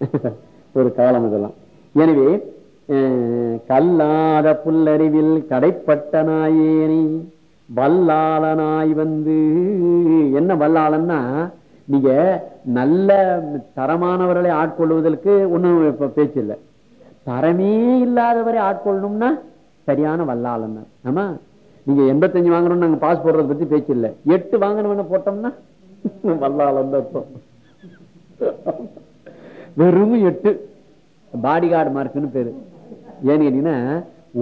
ஒரு காலம் இதெல்லாம். எனவே கல்லாத புல்லறிவில் கடைப்பட்ட நாயேனி வல்லாளனாய் வந்து என்ன வல்லாளன்னா நீங்க நல்ல தரமானவர்களை ஆட்கொள்வதற்கு ஒண்ணும் இப்ப பேச்சு இல்லை. தரமே இல்லாதவரை ஆட்கொள்ளணும்னா சரியான வல்லாளன் ஆமா? நீங்க எண்பத்தஞ்சு வாங்கணும்னு நாங்க பாஸ் போடுறத பத்தி பேச்சு இல்லை. எட்டு வாங்கணும்னு போட்டோம்னா வல்லாளன் தான் அர்த்தம் வெறும் எட்டு. பாடி கார்டு மார்க்னு பேரு. ஏன்னு கேட்டீங்கன்னா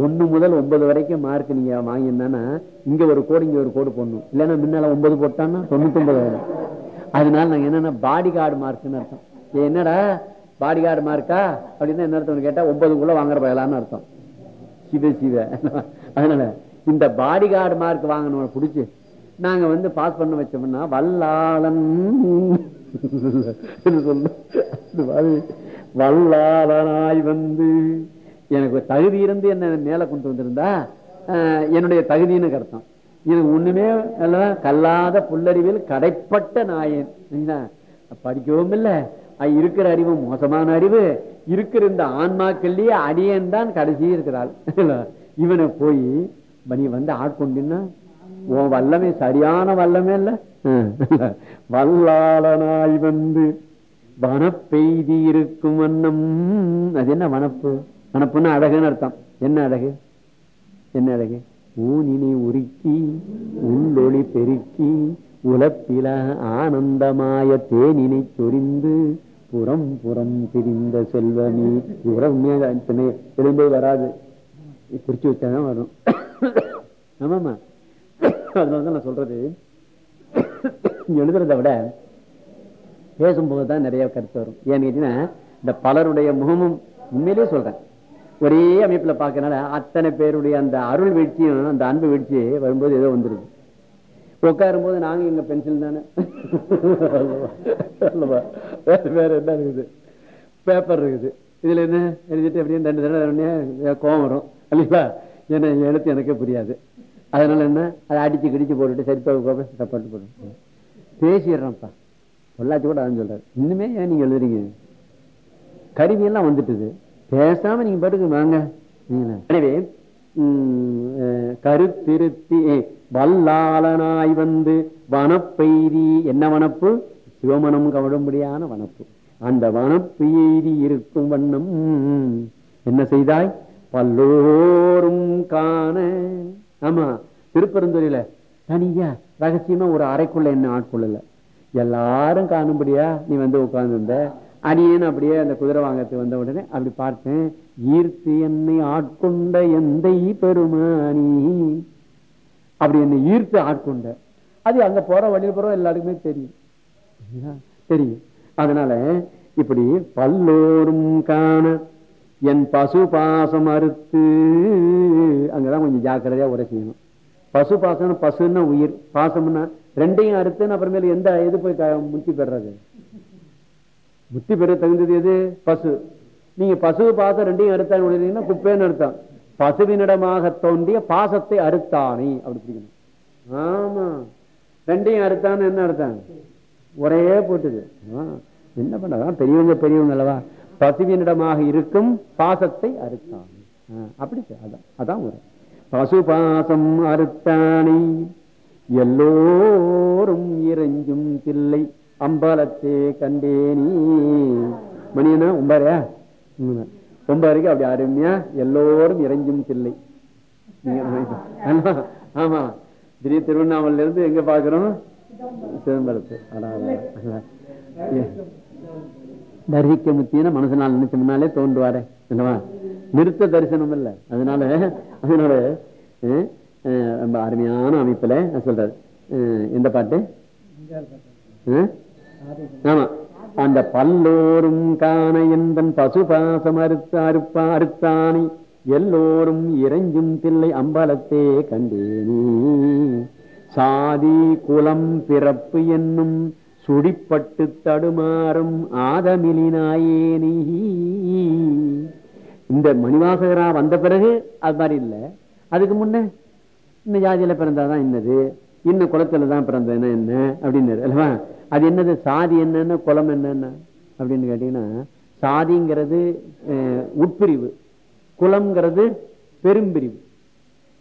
ஒண்ணு முதல் ஒன்பது வரைக்கும் மார்க் நீங்க வாங்கினா இங்க ஒரு கோடு இங்க ஒரு கோடு போடணும். இல்லைன்னா முன்னால ஒன்பது போட்டான்னா தொண்ணூத்தி ஒன்பது அதனால நாங்க என்னன்னா பாடி கார்டு மார்க்னு அர்த்தம். என்னடா? பாடி கார்டு மார்க்கா அப்படின்னா என்ன அர்த்தம் கேட்டா ஒன்பதுக்குள்ள வாங்குற பயலான்னு அர்த்தம். சிவ சிவ அதனால இந்த பாடி கார்டு மார்க் வாங்கணும் பிடிச்சி நாங்க வந்து பாஸ் பண்ண வச்சோம்னா வல்லாளன். என்று சொல்லு. அது வல்லாளனாய் வந்து எனக்கு தகுதி இருந்து என்ன மேல கொண்டு வந்திருந்தா என்னுடைய தகுதின்னு அர்த்தம். இது ஒண்ணுமே? கல்லாத புல்லறிவில் கடைப்பட்ட நாயன்? படிக்கவும் இல்ல. இருக்கிற அறிவு மோசமான அறிவு. இருக்கிற இந்த ஆன்மாக்கள்லயே அடியன் தான் கடைசி இருக்கிறாள். இவனை போய் நீ வந்து ஆட்கொண்டின்னா உன் வல்லமை சரியான வல்லமே இல்ல. வல்லாளனாய் வந்து வனப்பெய்தி இருக்கும் வண்ணம். அது என்ன வனப்பு? வனப்புன்னா அழகுன்னு அர்த்தம். என்ன அழகு? என்ன அழகு? ஊனினை உருக்கி உள்ளொளி பெருக்கி உலப்பில ஆனந்தமாய தேனினை சொரிந்து புறம் புறம் திரிந்த செல்வமே. உறவுமே எழும்போது வராது. குறிச்சு வச்சாதான் வரும். ஆமாமா அதனாலதான் நான் சொல்றது. எழுதுறதை விட பேசும்போது தான் நிறைய கருத்து வரும். ஏன்னு கேட்டீங்கன்னா இந்த பலருடைய முகமும் உண்மையிலேயே சொல்றேன். ஒரே அமைப்புல பார்க்கறனால அத்தனை பேருடைய அந்த அருள் வீழ்ச்சியும் அந்த அன்பு வீழ்ச்சி வரும்போது ஏதோ வந்துருது. உட்காரும் போது நாங்க எங்க பென்சில் தானே? வேற என்ன இருக்குது? பேப்பர் இருக்குது. இதுல என்ன? எழுதிட்டு அப்படியே ரெண்டு தடவை உடனே கோவம் வரும். இல்லைங்களா? என்ன எழுத்து எனக்கே புரியாது. அதனால என்ன? அதை அடிச்சு கிடிச்சு போட்டுட்டு சரி கோப்பை போட்டு. பேசிடுறேன்ப்பா. பொள்ளாச்சி கூட அதான் சொல்றாரு. இன்னுமே ஏன் நீங்க எழுதுறீங்க? கருவி எல்லாம் வந்துட்டுது. பேசாம நீங்க பாட்டுக்கு வாங்க. எனவே உம், கருத்திருத்தி வல்லாளனாய் வந்து வனப்பெய்தி என்ன வனப்பு? சிவமனம் கவடும்படியான வனப்பு. அந்த வனப்பெய்தி இருக்கும் வண்ணம் என்ன செய்தாய்? பல்லோரும் காண. ஆமா திருப்பெருந்துறையில தனியா ரகசியமா ஒரு அறைக்குள்ள என்ன ஆட்கொள்ளல? எல்லாரும் காணும்படியா நீ வந்து உட்கார்ந்துருந்த? அடியேன் அப்படியே அந்த குதிரை வாங்கறதுக்கு வந்த உடனே அப்படி பார்த்தேன் ஈர்த்து என்னை ஆட்கொண்ட எந்தை பெருமானி? அப்படி என்னை ஈர்த்து ஆட்கொண்ட. அது அங்க போற வழியில் போற எல்லாருக்குமே தெரியும். தெரியும். அதனால இப்படி பல்லோரும் காண என் பசு பாசம் அறுத்து. அங்கதான் கொஞ்சம் ஜாக்கிரதையா உரை செய்யணும். பசு பாசம் பசுன்னா உயிர். பாசம்னா ரெண்டையும் அறுத்துன்னு அப்புறமேல எந்த எது போய் முத்தி பெறாது முத்தி பெற தகுந்தது எது? பசு. நீங்க பசு பாசம் ரெண்டையும் அறுத்தான்னு குப்பைன்னு அர்த்தம். பசுவினிடமாக தோன்றிய பாசத்தை அறுத்தானே அப்படி பிடிக்கணும். ஆமா. ரெண்டையும் அறுத்தான்னு என்ன அர்த்தம்? ஒரே போட்டுது. என்ன பண்ணதான் பெரியவங்க பெரியவங்க அல்லவா? பசுவினிடமாக இருக்கும் பாசத்தை அறுத்தான். அப்படி அதான் அதான் ஒரு பசு பாசம் அறுத்தானே. எல்லோரும் இறைஞ்சும் பிள்ளை அம்பலத்தே கண்டேனி. மணியனா ஒம்பாரையா? ஒம்பாருக்கு அப்படி அருமையா எல்லோரும் இறைஞ்சும் பிள்ளை ஆமா, திடீர் திருவண்ணாமலையில இருந்து எங்க பாக்குறோம்? சிதம்பரத்து. அடா, அடா, அடா. ஏ, தரிசிக்க முத்தின மனசனால் நினைச்சோம்னாலே தோன்றுவாரே. என்னவா? நிறுத்த தரிசனம் இல்ல அதனால அதனால ரொம்ப அருமையான அமைப்புல சொல்றாரு எந்த பாட்டு? ஆமா. அந்த பல்லோரும் காண என்பன் பசுபாசம் அறுத்த அறுப்பா அறுத்தானி. எல்லோரும் இறைஞ்சும் தில்லை அம்பலத்தே கண்டேனி. சாதி குலம் பிறப்பு என்னும் சுடிப்பட்டு தடுமாறும் ஆதமிலினாயேனி இந்த மணிவாசகரா வந்த பிறகு அது மாதிரி இல்ல. அதுக்கு முன்ன இந்த ஜாதியில பிறந்தாதான் என்னது? இன்னும் குளத்துல தான் பிறந்ததுன்னா என்ன? அப்படின்னு அல்லவா? அது என்னது? சாதி என்னன்னு குளம் என்னன்னா? அப்படின்னு கேட்டீங்கன்னா சாதிங்கிறது அஹ், உட்பிரிவு. குளம்ங்கிறது பெரும்பிரிவு.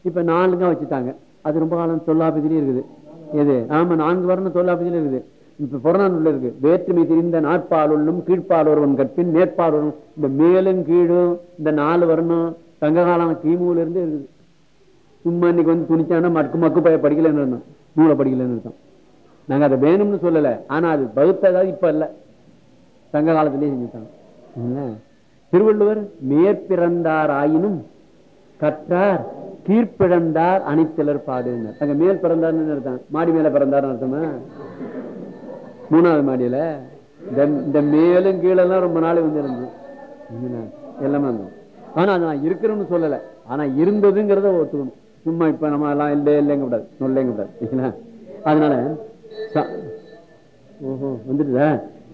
இப்ப நாலுங்க வச்சுட்டாங்க. அது ரொம்ப காலம் தொல்லாபதியிலே இருக்குது. எது? ஆமா நான்கு வரணும் தொல்லாபதியில இருக்குது. இப்ப புறநானூர்ல இருக்கு. வேற்றுமை தெரிந்த நாட்பாலுள்ளும் கீழ்ப்பால் ஒருவன் கற்பின் நேர்பால் ஒருவன். இந்த மேலும் கீழும் இந்த நாலு வரணும் சங்க காலம் கிமுல இருந்து இருக்குது. சும்மா இன்னைக்கு வந்து துணிச்சானா மக்கு மக்கு பய படிக்கலன்னு இருந்தோம் நூலை படிக்கலன்னு இருந்தோம் நாங்க அதை வேணும்னு சொல்லல. ஆனா அது பகுத்ததாவது இப்ப இல்ல. சங்க காலத்திலேயே செஞ்சுட்டாங்க. திருவள்ளுவர் மேற்பிறந்தார் ஆயினும் கற்றார் கீழ்ப்பிழந்தார் அணித்தலர் பாடுனர் அங்க மேல் பிறந்தார்னு அர்த்தம். மாடி மேல பிறந்தார்னு அர்த்தமா? மூணாவது மாடியில. இந்த இந்த மேலும் கீழெல்லாம் ரொம்ப நாள் வந்து இருந்தது எல்லாமே இருந்தோம் ஆனா அது நான் இருக்கிறேன்னு சொல்லல. ஆனா இருந்ததுங்கிறத ஒத்துக்கணும். சும்மா இப்ப நம்ம எல்லாம் இல்லை இல்லைங்க கூடாது சொல்லுங்க கூடாது அதனால ஓஹோ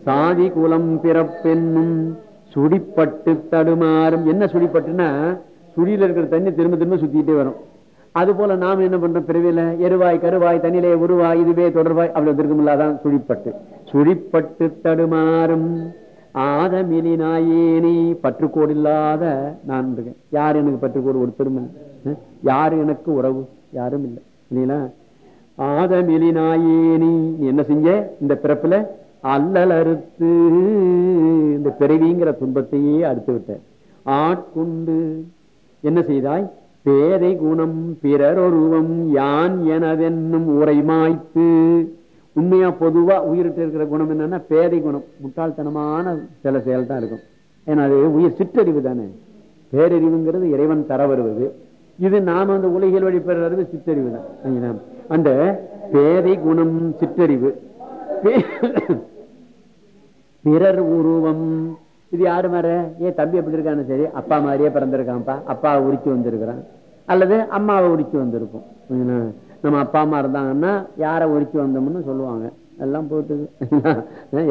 சாதி குலம் பிறப்பென்னும் சுடிப்பட்டு தடுமாறும். என்ன சுடிப்பட்டுன்னா சுடியில இருக்கிற தண்ணி திரும்ப திரும்ப சுத்திட்டே வரும். அது போல நாம என்ன பண்றோம்? பிறவியில எருவாய் கருவாய் தண்ணிலே உருவாய் இதுவே தொடர்வாய் அப்படி வந்திருக்கும் அதான் சுழிப்பட்டு. சுழிப்பட்டு தடுமாறும். ஆதமிலி நாயேனி பற்றுக்கோடு இல்லாத நான் இருக்கேன். யார் எனக்கு பற்றுக்கோடு ஒருத்தருமே யார் எனக்கு உறவு? யாரும் இல்லை. இல்லைங்களா ஆதமிலி நாயேனி என்ன செஞ்ச? இந்த பிறப்புல அல்லல் அறுத்து இந்த பிறவிங்கிற துன்பத்தையே அறுத்து விட்ட. ஆட்கொண்டு என்ன செய்தாய்? பேதை குணம் பிறரொருவம் யான் எனதென்னும் உரை மாய்த்து. உண்மையா பொதுவா உயிரிட்டு இருக்கிற குணம் என்னன்னா பேதை குணம். முட்டாள்தனமான சில செயல் தான் இருக்கும். ஏன்னா அது உயிர் சிற்றறிவு தானே. பேரறிவுங்கிறது இறைவன் தர வருவது இது நாம அந்த உலகில் வழி சித்தறிவு தான். அந்த பேதை குணம் சிற்றறிவு. பிறர் உருவம். இது யாரு மாற? ஏன் தம்பி எப்படி இருக்கான்னு சரி. அப்பா மாதிரியே பிறந்திருக்கான்ப்பா. அப்பாவை உரிச்சு வந்திருக்கிறான். அல்லது அம்மாவை உரிச்சு வந்திருக்கும். நம்ம அப்பா அம்மா இருந்தாங்கன்னா யாரை உரிச்சு வந்தோம்னு சொல்லுவாங்க. எல்லாம் போட்டுது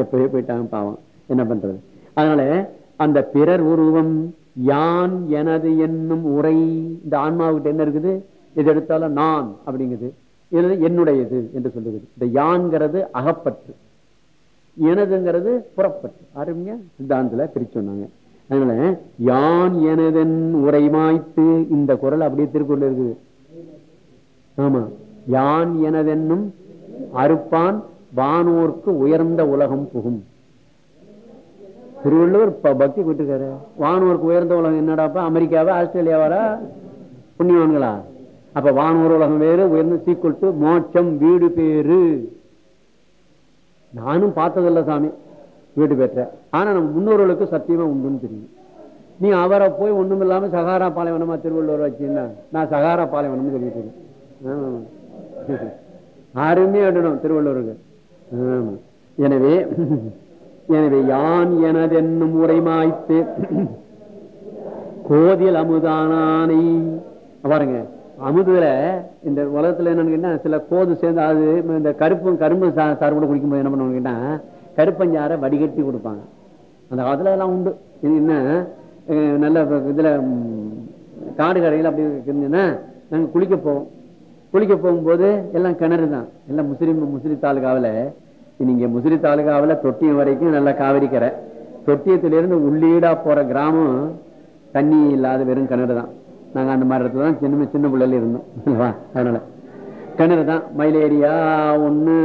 எப்பயோ போயிட்டாங்க பாவம். என்ன பண்றது? அதனால அந்த பிறர் உருவம் யான் எனது என்னும் உரை இந்த ஆன்மாவுக்கு என்ன இருக்குது? இது எடுத்தாலும் நான் அப்படிங்குது. இது என்னுடையது என்று சொல்லுகிறது. இந்த யான்கிறது அகப்பற்று. எனதுங்கிறது புறப்பட்டு அருமையா? சித்தாந்தத்துல பிரிச்சு சொன்னாங்க. அதனால யான் எனதன் உரைமாய்த்து இந்த குரல் அப்படியே திருக்குறள் இருக்குது. ஆமா. யான் எனதென்னும் அறுப்பான் வானோர்க்கு உயர்ந்த உலகம் புகும். திருவள்ளுவர் பக்தி கூட்டுக்காரு வானோருக்கு உயர்ந்த உலகம் என்னடாப்பா அமெரிக்காவா ஆஸ்திரேலியாவாரா புண்ணியவான்களா அப்ப வானோர் உலகம் வேறு உயர்ந்த சீக்குவல் டு மோட்சம் வீடு பேரு நானும் பார்த்ததில்ல சாமி வீடு பெற்ற ஆனா நம்ம முன்னோர்களுக்கு சத்தியமா உண்டுன்னு தெரியும் நீ அவரை போய் ஒண்ணும் இல்லாம சகாரா பாலைவனமா திருவள்ளுவர் வச்சுன்னா நான் சகாரா பாலைவனம்னு சொல்லிட்டு இருக்கேன். ஆமா. அருமையா இடணும் திருவள்ளுவருக்கு எனவே எனவே யான் எனதென்னும் உரைமாய்த்து கோதில் அமுதானானை. பாருங்க அமுதுல இந்த உலகத்துல என்னன்னு கேட்டா சில கோது சேர்ந்து அது இந்த கருப்பு கரும்பு சா- குடிக்கும்போது என்ன பண்ணுவாங்க கேட்டா வடிகட்டி கொடுப்பாங்க. அந்த காலத்துல எல்லாம் உண்டு. இது என்ன? அஹ், நல்ல இதுல காடு கடையில் அப்படி இருக்குன்னா நாங்க குளிக்க போவோம். குளிக்க போகும்போது எல்லாம் கிணறு தான் எல்லாம் முஸ்லீம் முஸ்லிம் தாலுகாவில் நீங்க முசிறி தாலுகாவில் தொட்டியம் வரைக்கும் நல்ல காவிரிக்கிற தொட்டியத்திலிருந்து உள்ளீடா போற கிராமம் தண்ணி இல்லாத வெறும் கிணறு தான். நாங்க அந்த மாதிரி இடத்துல தான் சின்ன சின்ன பிள்ளைல இருந்தோம். அல்லவா? அதனால. கிணறு தான். மயிலேரியா ஒண்ணு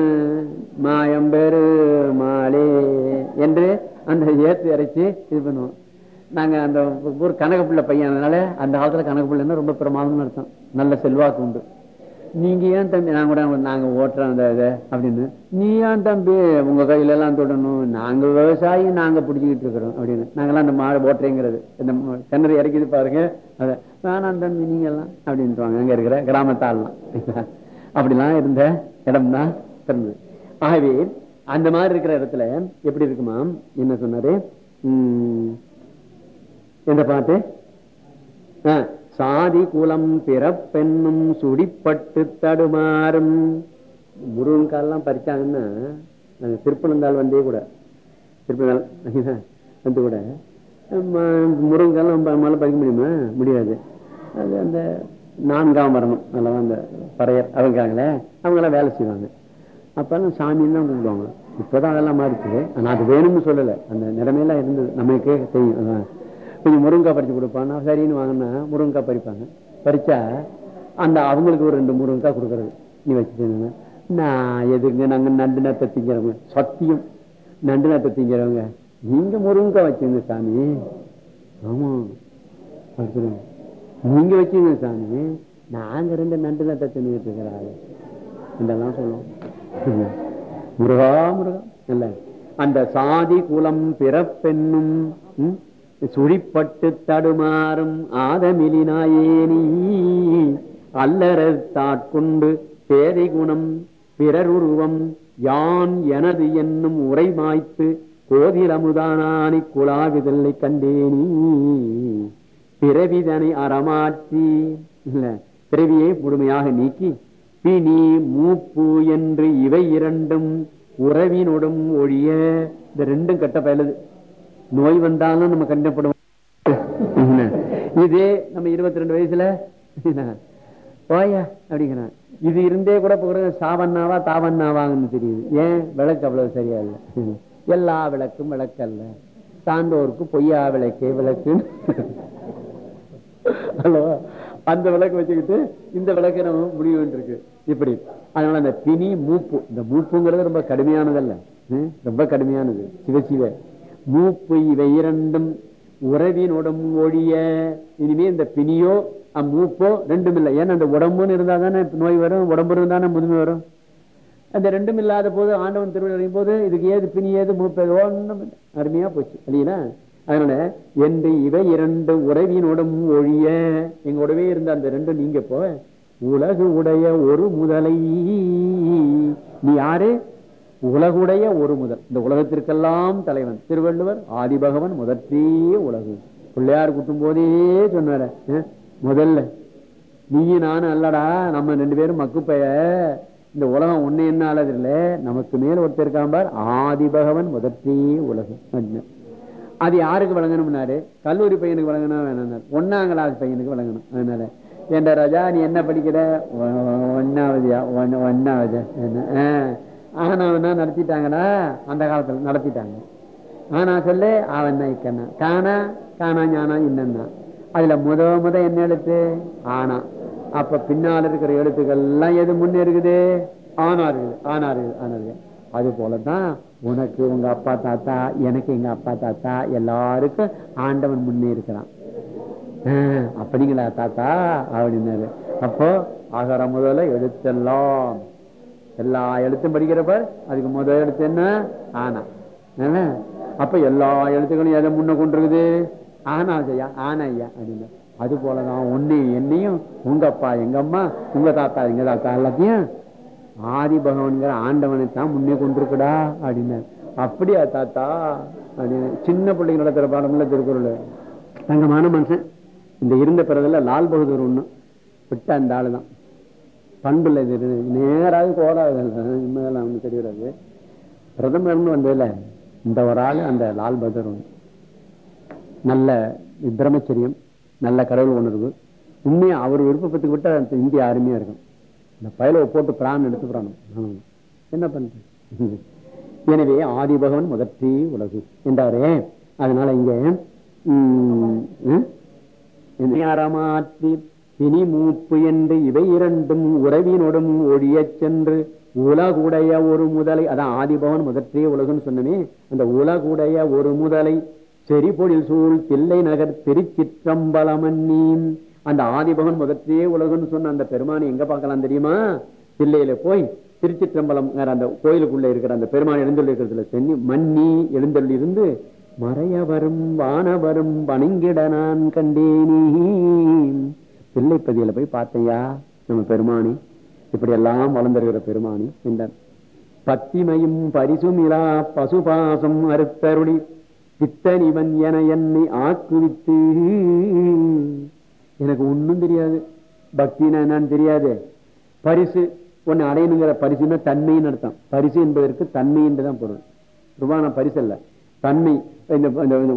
மாயம்பேரு மாலே என்று அந்த ஏத்து இறைச்சி இது பண்ணுவோம். நாங்க அந்த ஊர் கனகப்புள்ள பையன் அதனால அந்த காலத்துல கனகப்புள்ளன்னா ரொம்ப பிரமாதம்னு அர்த்தம். நல்ல செல்வாக்கு உண்டு. நீங்க ஏன் தம்பி நான் கூட நாங்க ஓட்டுறோம் அந்த இதை அப்படின்னு. நீ ஏன் தம்பி உங்க கையில எல்லாம் தொடணும்? நாங்க விவசாயி நாங்க பிடிச்சிக்கிட்டு இருக்கிறோம் அப்படின்னு. நாங்கெல்லாம் அந்த மாடு ஓட்டுறேங்கிறது. இந்த கிணறு இறக்கிது பாருங்க. அத வேணாம் தம்பி நீங்க எல்லாம் அப்படின்ட்டுவாங்க அங்க இருக்கிற கிராமத்தாலாம் அப்படிலாம் இருந்த இடம் தான் பிறந்தது ஆகவே அந்த மாதிரி இருக்கிற இடத்துல எப்படி இருக்குமா? என்ன சொன்னாரு? உம் எந்த பாட்டு? ஆஹ் சாதி குலம் பிறப்பெண்ணும் சுடிப்பட்டு தடுமாறும். முருகன் காலெல்லாம் பறிச்சாங்கன்னா நாங்கள் திருப்பனந்தாள் வந்தே கூட. திருப்பனந்தாள் வந்து கூட. முருகன் முருகன்காலம் நம்மளால பறிக்க முடியுமா? முடியாது. அது அந்த நான்காம் வரணும் அதெல்லாம் அந்த பறையர் அவங்கிறாங்களே அவங்களாம் வேலை செய்வாங்க. அப்பெல்லாம் சாமின்னு தான் கூப்பிடுவாங்க இப்போதான் அதெல்லாம் மாறிச்சு. ஆனால் அது வேணும்னு சொல்லலை. அந்த நிலைமையெல்லாம் இருந்தது. நமக்கே தெரியும். அதான். கொஞ்சம் முருங்கா பறிச்சு கொடுப்பான் நான் சரின்னு வாங்கினா முருங்கா பறிப்பாங்க. பறிச்சா அந்த அவங்களுக்கு ஒரு ரெண்டு முருங்கா கொடுக்கறது. நீ வச்சுட்டு நான் எதுங்க நாங்க நண்டு நத்தை திங்கிறவங்க சத்தியம். நண்டு நத்தை திங்கிறவங்க நீங்க முருங்கா வச்சுருங்க சாமி. ஆமா. நீங்க வச்சீங்க சாமி. நாங்க ரெண்டு நண்டு நட்டை தின்னுட்டு இருக்கிறாரு இதெல்லாம் சொல்லுவோம். முருகா முருகா. இல்ல. அந்த சாதி குலம் பிறப்பெண்ணும் சுழிப்பட்டு தடுமாறும் ஆதமிலினாயேனி அல்லறர் தாட்கொண்டு பேதை குணம் பிறருருவம் யான் எனது என்னும் உரை மாய்த்து கோதில் அமுதானானி குழாவிதலை கண்டேனி. பிறவிதனை அறமாற்றி இல்ல பிறவியை முழுமையாக நீக்கி பிணி மூப்பு என்று இவை இரண்டும் உறவினோடும் ஒழிய இந்த ரெண்டும் கட்ட பயலுது. நோய் வந்தாலும் நம்ம கண்டப்படுவோம் இதே நம்ம இருபத்தி ரெண்டு வயசுல போயா அப்படிங்கிறான். இது இருந்தே கூட போகிற சாவண்ணாவா தாவண்ணாவாங்கன்னு தெரியுது. ஏன்? விளக்கு அவ்வளவு சரியா இல்லை. எல்லா விளக்கும் விளக்கல்ல சான்றோருக்கு பொய்யா விளக்கே விளக்கு ஹலோ அந்த விளக்கு வச்சுக்கிட்டு இந்த விளக்கு நம்ம முடிவு இருக்கு. இப்படி. அதனால அந்த பிணி மூப்பு. இந்த மூப்புங்கிறது ரொம்ப கடுமையானதல்ல. ஹம், ரொம்ப கடுமையானது. சிவ சிவ மூப்பு இவை இரண்டும் உறவினோடும் ஒழிய இனிமே இந்த பிணியோ அம்மூப்போ ரெண்டும் இல்லை ஏன்னா அந்த உடம்புன்னு இருந்தா தானே நோய் வரும் உடம்பு இருந்தானே முதுமை வரும். அந்த ரெண்டும் இல்லாத போது ஆண்டவன் திருவிழா போது இதுக்கு ஏது பிணி ஏது மூப்பது ஒண்ணும் அருமையா போச்சு. இல்லைங்களா? அதனால என்று இவை இரண்டு உறவினோடும் ஒழிய எங்களோடவே இருந்த அந்த ரெண்டும் நீங்க போ உலகு உடைய ஒரு முதலை. நீ யாரு? உலகுடைய ஒரு முதல். இந்த உலகத்திற்கெல்லாம் தலைவன். திருவள்ளுவர் ஆதிபகவன் முதற்றே உலகு. பிள்ளையார் குட்டும் போதே சொன்னார முதல்ல. நீ நானும் அல்லடா நம்ம ரெண்டு பேரும் மக்குப்பைய. இந்த உலகம் ஒண்ணு என்ன ஆளது இல்ல? நமக்கு மேல ஒருத்தர் இருக்காம்பார் ஆதிபகவன் முதற்றே உலகம் அது யாருக்கு வழங்கணும்னாரு கல்லூரி பையனுக்கு வழங்கணும் வேணாம் ஒன்னாம் கிளாஸ் பையனுக்கு வழங்கணும் அதனால. ஏண்டா ராஜா நீ என்ன படிக்கிற? ஒ- ஒன்னாவது ஒண்ணாவதுயா ஒண்ணு- என்ன? ஆ. ஆனாவனா நடத்திட்டாங்கடா? அந்த காலத்துல நடத்திட்டாங்க. ஆனா சொல்லு அவன் தான் இக்கண்ணா? காணா காணா ஞானா இன்னன்னா. அதுல முத முத என்ன எழுத்து? ஆனா. அப்ப பின்னால இருக்கிற எழுத்துக்கள் எல்லாம் எது முன்னே இருக்குது? ஆனா இருக்குது ஆனா இருக்குது ஆனா இருக்குது அது போலதான் உனக்கு உங்க அப்பா தாத்தா எனக்கு எங்க அப்பா தாத்தா எல்லாருக்கும் ஆண்டவன் முன்னே இருக்கிறான். ஆஹ், அப்படிங்களா தாத்தா? அப்படின்னாரு. அப்போ அகர முதல்ல எழுத்தெல்லாம். எல்லா எழுத்தும் படிக்கிறப்ப அதுக்கு முதல் எழுத்து என்ன? ஆனா. என்ன? அப்ப எல்லா எழுத்துக்களும் எதை முன்ன கொண்டிருக்குது? ஆனா ஐயா ஆனா ஐயா அப்படின்னு. அது போலதான் உன்னையும் என்னையும் உங்க அப்பா எங்க அம்மா உங்க தாத்தா எங்க தாத்தா எல்லாத்தையும் ஆதி பகவான்கிற ஆண்டவனை தான் முன்னே கொண்டிருக்குடா அப்படின்னு. அப்படியா தாத்தா? அப்படின்னு சின்ன பிள்ளைங்க நடத்துற பாடம்ல திருக்குறள். தங்கமான மனுஷன். இந்த இருந்த பிறகுல லால் பகதூர் ஒண்ணு. விட்ட அந்த ஆளு தான் பண்புல இது நேராக கோடாது இனிமேல் அவனுக்கு தெரியாது பிரதமர்னு வந்ததுல இந்த ஒரு ஆள் அந்த லால் பகதூர் ஒண்ணு நல்ல பிரம்மச்சரியம் நல்ல கடவுள் உணர்வு உண்மையாக அவர் விருப்பத்துக்கு விட்டா இந்தியா அருமையா இருக்கும் இந்த பயலை போட்டு பிரான் எடுத்து பிராணம் என்ன பண்றது எனவே ஆதிபகவன் முதற்றி உலகு என்றாரே அதனால இங்க உம், உம், மூப்பு என்று இவை இரண்டும் உறவினோடும் ஒழியச் சென்று உலகுடைய ஒரு முதலை அதான் ஆதிபவன் முதற்றே உலகுன்னு சொன்னனே அந்த உலகுடைய ஒரு முதலை செறிபொழில் சூழ் தில்லை நகர் திருச்சிற்றம்பலமன்னி அந்த ஆதிபகன் முதற்றே உலகுன்னு சொன்ன அந்த பெருமானை எங்க பார்க்கலாம் தெரியுமா? தில்லையில போய் திருச்சிற்றம்பலம் அந்த கோயிலுக்குள்ள இருக்கிற அந்த பெருமான் எழுந்தொள்ளி இருக்கிறதுல சென்னி மன்னி எழுந்தொள்ளி இருந்து மறையவரும் வானவரும் வணங்கிட நான் கண்டேனி. தில்லைப்பதியில போய் பார்த்தையா? நம்ம பெருமானி. இப்படி எல்லாம் வளர்ந்திருக்கிற பெருமானி என்றான் பத்திமையும் பரிசுமிலா பசுபாசம் அறுத்தருளி பித்தனிவன் என என்னை ஆக்குவித்து. எனக்கு ஒண்ணும் தெரியாது. பக்தினா என்னன்னு தெரியாது. பரிசு ஒன்னு அடையணுங்கிற பரிசுன்னா தன்மைன்னு அர்த்தம். பரிசு என்பதற்கு தன்மை என்றுதான் பொருள். ரூபான பரிசு அல்ல. தன்மை இந்த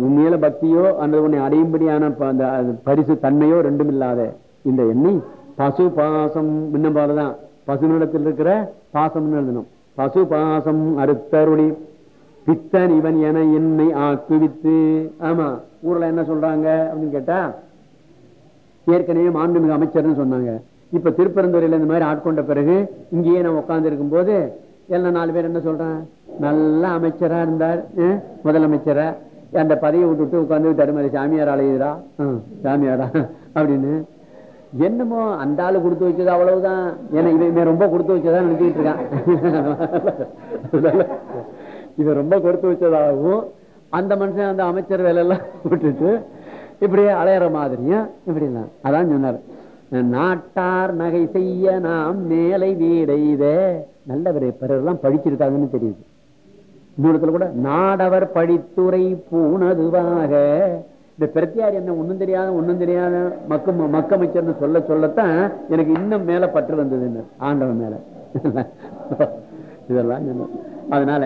உண்மையில பக்தியோ அந்த உன்னை அடையும்படியான அந்த பரிசு தன்மையோ ரெண்டும் இல்லாத இந்த எண்ணி பசு பாசம் முன்ன பசு பசுனிடத்தில் இருக்கிற பாசம்னு எழுதணும்? பசு பாசம் அறுத்தருளி. பித்தன் இவன் என என்னை ஆக்குவித்து. ஆமா ஊர்ல என்ன சொல்றாங்க அப்படின்னு கேட்டா ஏற்கனவே மாண்புமிகு அமைச்சர்னு சொன்னாங்க. இப்ப திருப்பரந்துறையில இந்த மாதிரி ஆட்கொண்ட பிறகு இங்கேயே நான் உட்கார்ந்து இருக்கும் போது எல்லாம் நாலு பேர் என்ன சொல்றேன் நல்ல அமைச்சரா இருந்தார் அஹ், முதலமைச்சரா. அந்த பதவியை விட்டுட்டு உட்கார்ந்து தடுமாறி சாமியார் அலையுதா சாமியாரா? அப்படின்னு என்னமோ அந்த ஆளு கொடுத்து வச்சது அவ்வளவுதான். ஏன்னா இவன் ரொம்ப கொடுத்து வச்சதா நினைச்சிட்டு இருக்கான். இவன் ரொம்ப கொடுத்து வச்சதாகவும் அந்த மனுஷன் அந்த அமைச்சர் வேலை எல்லாம் விட்டுட்டு இப்படியே அலையற மாதிரியும் இப்படிலாம் அதான் சொன்னார். நாட்டார் நகை செய்ய நாம் மேலை வீடைத நல்லவர் பிறர்லாம் படிச்சிருக்காங்கன்னு தெரியுது. இன்னொருத்துல கூட நாடவர் படித்துறை பூனதுவாக இந்த பிரத்தியார் என்ன ஒண்ணும் தெரியாத ஒண்ணும் தெரியாத மக்க மக்கமைச்சர்னு சொல்ல சொல்லத்தான் எனக்கு இன்னும் மேல பற்று வந்ததுன்னு ஆண்டவன் மேல. இதெல்லாம் அதனால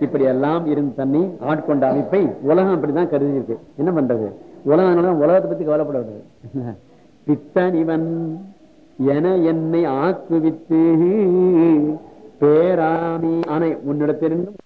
இப்படி எல்லாம் இருந்து தண்ணி ஆட்கொண்ட அமைப்பை உலகம் அப்படிதான் கருதி இருக்கு என்ன பண்றது? உலகம் உலகத்தை பத்தி கவலைப்படாது பித்தன் இவன் என என்னை ஆக்குவித்து பேராமி ஆனை உன்னிடத்திலிருந்தும்